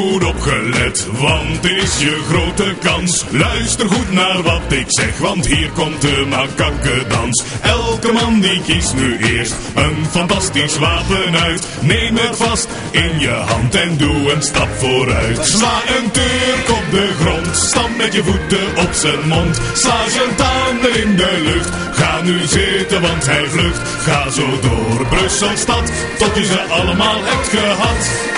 opgelet, want is je grote kans. Luister goed naar wat ik zeg, want hier komt de makakkendans. Elke man die kiest nu eerst een fantastisch wapen uit. Neem het vast in je hand en doe een stap vooruit. Sla een Turk op de grond, stamp met je voeten op zijn mond. Sla zijn tanden in de lucht, ga nu zitten want hij vlucht. Ga zo door Brusselstad, tot je ze allemaal hebt gehad.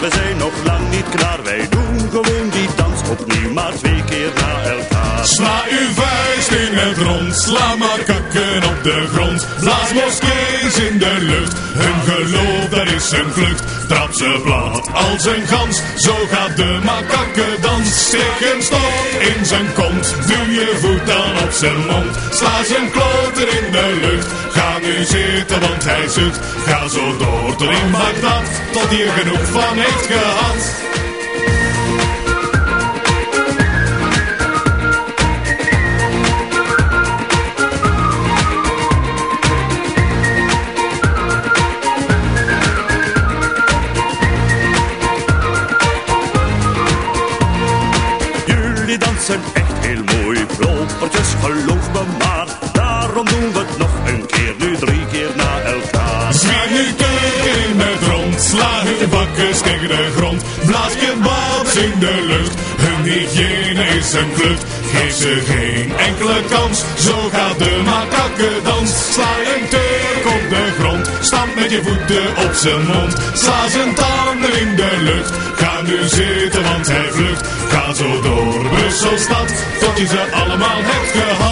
We zijn nog lang niet klaar. Wij doen gewoon die dans opnieuw, maar twee keer na elkaar. Sla uw vuist in het rond, sla maar de grond. Blaas moskees in de lucht, hun geloof daar is een vlucht. Trap ze plat als een gans, zo gaat de makakkendans. Steek een stok in zijn kont, duw je voet dan op zijn mond. Sla zijn kloter in de lucht, ga nu zitten want hij zucht. Ga zo door tot in Bagdad, tot hij er genoeg van heeft gehad. Dansen echt heel mooi, propertjes, geloof me maar. Daarom doen we het nog een keer, nu drie keer na elkaar. Tegen in het rond, sla hun bakkers tegen de grond. Blaas kebabs in de lucht, hun hygiëne is een klucht. Geef ze geen enkele kans, zo gaat de makakkendans. Sla een Turk op de grond, stamp met je voeten op zijn mond. Sla zijn tanden in de lucht, nu zitten want hij vlucht. Ga zo door Brusselstad, tot je ze allemaal hebt gehad.